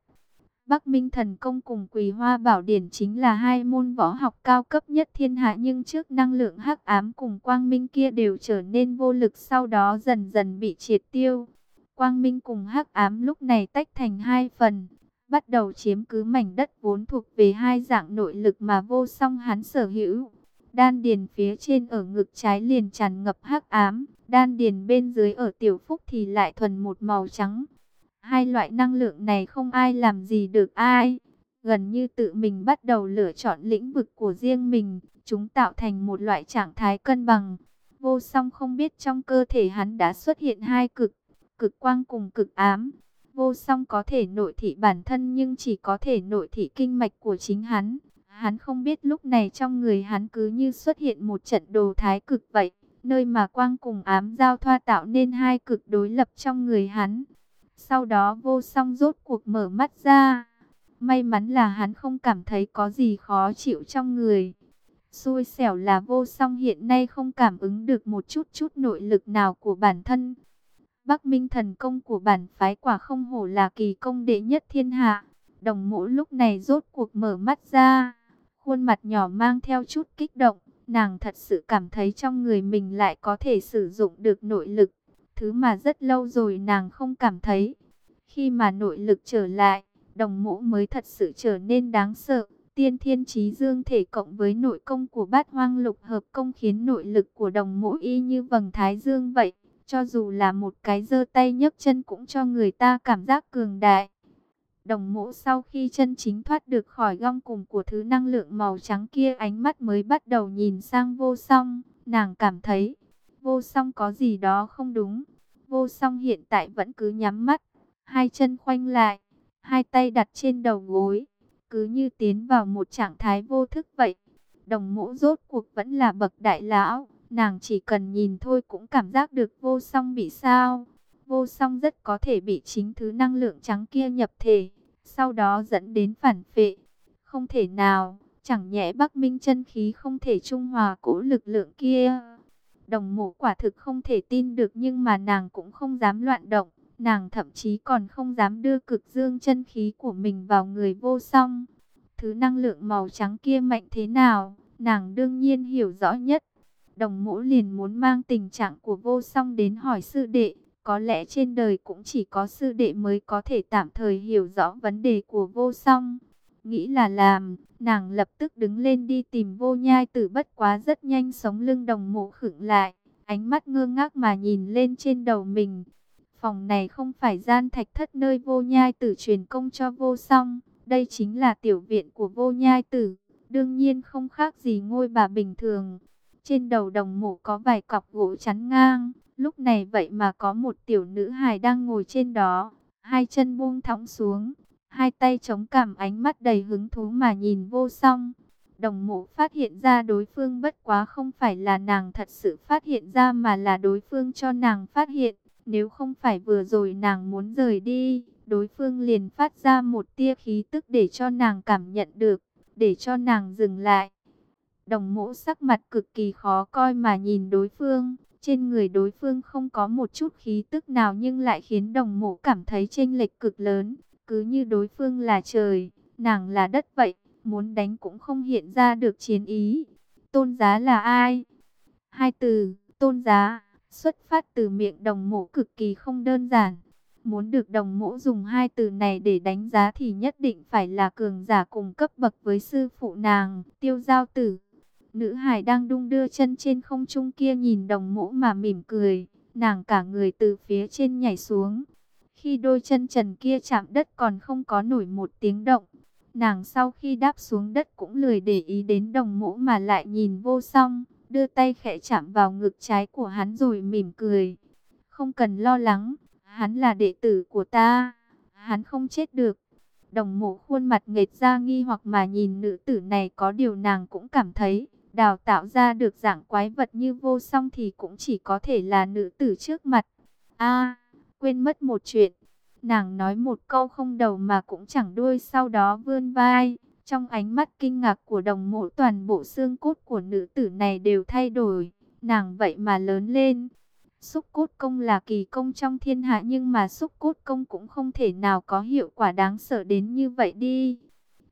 Bắc Minh Thần Công cùng Quỳ Hoa Bảo Điển chính là hai môn võ học cao cấp nhất thiên hạ nhưng trước năng lượng hắc ám cùng quang minh kia đều trở nên vô lực sau đó dần dần bị triệt tiêu. Quang minh cùng hắc ám lúc này tách thành hai phần, bắt đầu chiếm cứ mảnh đất vốn thuộc về hai dạng nội lực mà vô song hắn sở hữu. Đan điền phía trên ở ngực trái liền tràn ngập hắc ám, đan điền bên dưới ở tiểu phúc thì lại thuần một màu trắng. Hai loại năng lượng này không ai làm gì được ai. Gần như tự mình bắt đầu lựa chọn lĩnh vực của riêng mình, chúng tạo thành một loại trạng thái cân bằng. Vô song không biết trong cơ thể hắn đã xuất hiện hai cực, cực quang cùng cực ám. Vô song có thể nội thị bản thân nhưng chỉ có thể nội thị kinh mạch của chính hắn. Hắn không biết lúc này trong người hắn cứ như xuất hiện một trận đồ thái cực vậy, nơi mà quang cùng ám giao thoa tạo nên hai cực đối lập trong người hắn. Sau đó vô song rốt cuộc mở mắt ra. May mắn là hắn không cảm thấy có gì khó chịu trong người. Xui xẻo là vô song hiện nay không cảm ứng được một chút chút nội lực nào của bản thân. Bắc Minh thần công của bản phái quả không hổ là kỳ công đệ nhất thiên hạ. Đồng mũ lúc này rốt cuộc mở mắt ra. Khuôn mặt nhỏ mang theo chút kích động. Nàng thật sự cảm thấy trong người mình lại có thể sử dụng được nội lực. Thứ mà rất lâu rồi nàng không cảm thấy. Khi mà nội lực trở lại, đồng mũ mới thật sự trở nên đáng sợ. Tiên thiên trí dương thể cộng với nội công của bát hoang lục hợp công khiến nội lực của đồng mũ y như vầng thái dương vậy. Cho dù là một cái giơ tay nhấc chân cũng cho người ta cảm giác cường đại. Đồng mộ sau khi chân chính thoát được khỏi gong cùng của thứ năng lượng màu trắng kia ánh mắt mới bắt đầu nhìn sang vô song. Nàng cảm thấy vô song có gì đó không đúng. Vô song hiện tại vẫn cứ nhắm mắt, hai chân khoanh lại, hai tay đặt trên đầu gối, cứ như tiến vào một trạng thái vô thức vậy. Đồng mũ rốt cuộc vẫn là bậc đại lão, nàng chỉ cần nhìn thôi cũng cảm giác được vô song bị sao. Vô song rất có thể bị chính thứ năng lượng trắng kia nhập thể, sau đó dẫn đến phản phệ. Không thể nào, chẳng nhẽ Bắc Minh chân khí không thể trung hòa cỗ lực lượng kia. Đồng mộ quả thực không thể tin được nhưng mà nàng cũng không dám loạn động. Nàng thậm chí còn không dám đưa cực dương chân khí của mình vào người vô song. Thứ năng lượng màu trắng kia mạnh thế nào, nàng đương nhiên hiểu rõ nhất. Đồng mũ liền muốn mang tình trạng của vô song đến hỏi sư đệ. Có lẽ trên đời cũng chỉ có sư đệ mới có thể tạm thời hiểu rõ vấn đề của vô song. Nghĩ là làm, nàng lập tức đứng lên đi tìm vô nhai tử bất quá rất nhanh sống lưng đồng mộ khựng lại. Ánh mắt ngơ ngác mà nhìn lên trên đầu mình. Phòng này không phải gian thạch thất nơi vô nhai tử truyền công cho vô song. Đây chính là tiểu viện của vô nhai tử. Đương nhiên không khác gì ngôi bà bình thường. Trên đầu đồng mộ có vài cọc gỗ chắn ngang. Lúc này vậy mà có một tiểu nữ hài đang ngồi trên đó. Hai chân buông thõng xuống hai tay chống cảm ánh mắt đầy hứng thú mà nhìn vô song. Đồng mộ phát hiện ra đối phương bất quá không phải là nàng thật sự phát hiện ra mà là đối phương cho nàng phát hiện. Nếu không phải vừa rồi nàng muốn rời đi, đối phương liền phát ra một tia khí tức để cho nàng cảm nhận được, để cho nàng dừng lại. Đồng mộ sắc mặt cực kỳ khó coi mà nhìn đối phương. Trên người đối phương không có một chút khí tức nào nhưng lại khiến đồng mộ cảm thấy chênh lệch cực lớn. Cứ như đối phương là trời, nàng là đất vậy, muốn đánh cũng không hiện ra được chiến ý. Tôn giá là ai? Hai từ, tôn giá, xuất phát từ miệng đồng mộ cực kỳ không đơn giản. Muốn được đồng mộ dùng hai từ này để đánh giá thì nhất định phải là cường giả cùng cấp bậc với sư phụ nàng, tiêu giao tử. Nữ hải đang đung đưa chân trên không trung kia nhìn đồng mộ mà mỉm cười, nàng cả người từ phía trên nhảy xuống, khi đôi chân trần kia chạm đất còn không có nổi một tiếng động. Nàng sau khi đáp xuống đất cũng lười để ý đến đồng mũ mà lại nhìn vô song, đưa tay khẽ chạm vào ngực trái của hắn rồi mỉm cười. Không cần lo lắng, hắn là đệ tử của ta. hắn không chết được. Đồng mộ khuôn mặt nghệt ra nghi hoặc mà nhìn nữ tử này có điều nàng cũng cảm thấy, đào tạo ra được dạng quái vật như vô song thì cũng chỉ có thể là nữ tử trước mặt. a quên mất một chuyện. Nàng nói một câu không đầu mà cũng chẳng đuôi sau đó vươn vai. Trong ánh mắt kinh ngạc của đồng mộ toàn bộ xương cốt của nữ tử này đều thay đổi. Nàng vậy mà lớn lên. Xúc cốt công là kỳ công trong thiên hạ nhưng mà xúc cốt công cũng không thể nào có hiệu quả đáng sợ đến như vậy đi.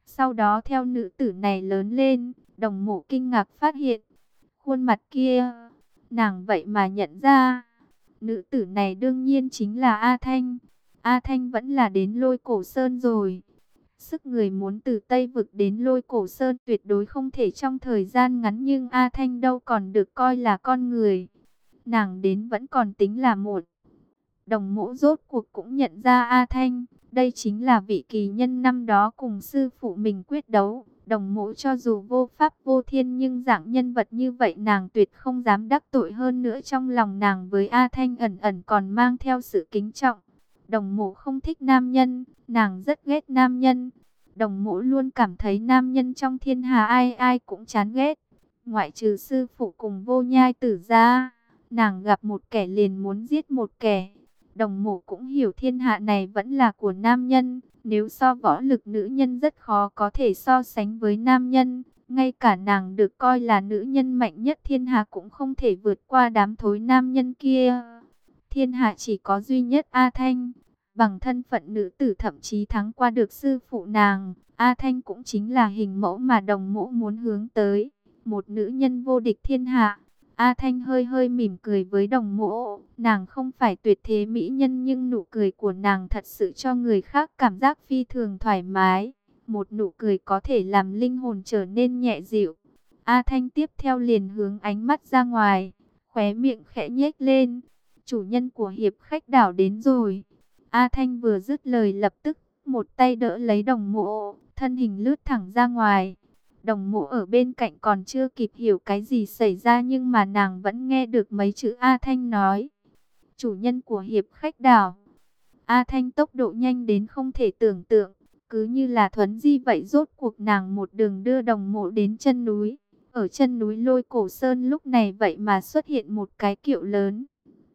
Sau đó theo nữ tử này lớn lên, đồng mộ kinh ngạc phát hiện. Khuôn mặt kia, nàng vậy mà nhận ra. Nữ tử này đương nhiên chính là A Thanh. A Thanh vẫn là đến lôi cổ sơn rồi. Sức người muốn từ Tây Vực đến lôi cổ sơn tuyệt đối không thể trong thời gian ngắn nhưng A Thanh đâu còn được coi là con người. Nàng đến vẫn còn tính là một. Đồng mũ rốt cuộc cũng nhận ra A Thanh. Đây chính là vị kỳ nhân năm đó cùng sư phụ mình quyết đấu. Đồng mộ cho dù vô pháp vô thiên nhưng dạng nhân vật như vậy nàng tuyệt không dám đắc tội hơn nữa trong lòng nàng với A Thanh ẩn ẩn còn mang theo sự kính trọng. Đồng mộ không thích nam nhân, nàng rất ghét nam nhân. Đồng mộ luôn cảm thấy nam nhân trong thiên hà ai ai cũng chán ghét. Ngoại trừ sư phụ cùng vô nhai tử ra, nàng gặp một kẻ liền muốn giết một kẻ. Đồng mộ cũng hiểu thiên hạ này vẫn là của nam nhân. Nếu so võ lực nữ nhân rất khó có thể so sánh với nam nhân. Ngay cả nàng được coi là nữ nhân mạnh nhất thiên hạ cũng không thể vượt qua đám thối nam nhân kia. Thiên hạ chỉ có duy nhất A Thanh. Bằng thân phận nữ tử thậm chí thắng qua được sư phụ nàng. A Thanh cũng chính là hình mẫu mà đồng mộ muốn hướng tới. Một nữ nhân vô địch thiên hạ. A Thanh hơi hơi mỉm cười với đồng mộ. Nàng không phải tuyệt thế mỹ nhân nhưng nụ cười của nàng thật sự cho người khác cảm giác phi thường thoải mái. Một nụ cười có thể làm linh hồn trở nên nhẹ dịu. A Thanh tiếp theo liền hướng ánh mắt ra ngoài. Khóe miệng khẽ nhếch lên. Chủ nhân của hiệp khách đảo đến rồi. A Thanh vừa dứt lời lập tức. Một tay đỡ lấy đồng mộ. Thân hình lướt thẳng ra ngoài. Đồng mộ ở bên cạnh còn chưa kịp hiểu cái gì xảy ra nhưng mà nàng vẫn nghe được mấy chữ A Thanh nói. Chủ nhân của hiệp khách đảo. A Thanh tốc độ nhanh đến không thể tưởng tượng. Cứ như là thuấn di vậy rốt cuộc nàng một đường đưa đồng mộ đến chân núi. Ở chân núi lôi cổ sơn lúc này vậy mà xuất hiện một cái kiệu lớn.